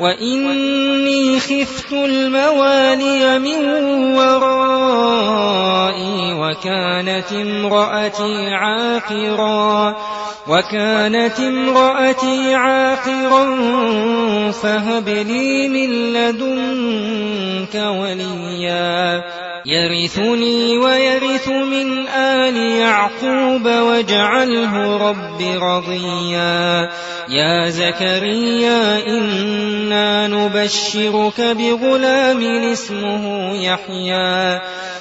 وإني خفت الموالي من ورائي وكانت امرأتي عاقرا وكانت امرأتي عاقرا فهب لي من لدنك وليا يرثني ويرث من آل يعقوب واجعله رب رضيا. يا زكريا إنا نبشرك بغلام اسمه يحيى.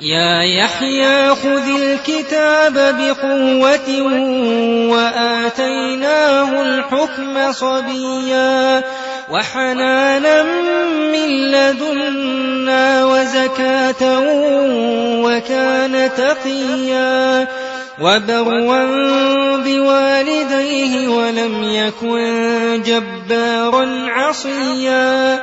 يا يحيى خذ الكتاب بقوة وآتيناه الحكم صبيا وحنانا من لدنا وزكاة وكان تقيا وبرا بوالديه ولم يكن جبارا عصيا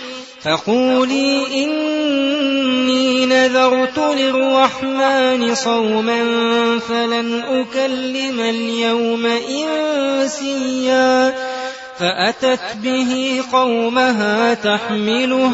فقولي إني نذرت للرحمن صوما فلن أكلم اليوم إنسيا فأتت به قومها تحمله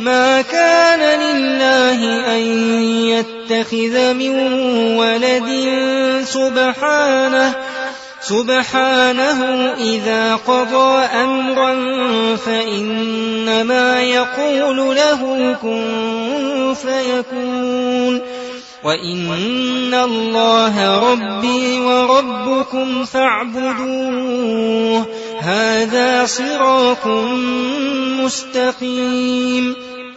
ما كان لله أن يتخذ من ولد سبحانه سبحانه إذا قضى أمرا فإنما يقول له كن فيكون. وإن الله ربي وربكم فاعبدوه هذا صراط مستقيم.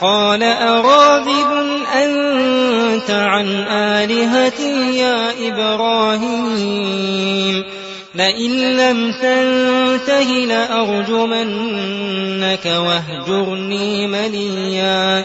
قال أراغب أنت عن آلهتي يا إبراهيم؟ لئن لم تنته لأرجمنك وأهجرني مليا.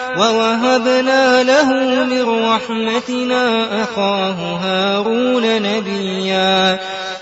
ووهبنا له من رحمتنا أخاه هارون نبيا.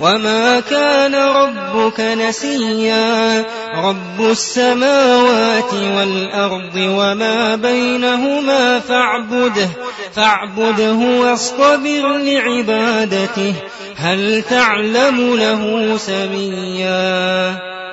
وما كان ربك نسيا رب السماوات والأرض وما بينهما فاعبده فاعبده واصطبر لعبادته هل تعلم له سميا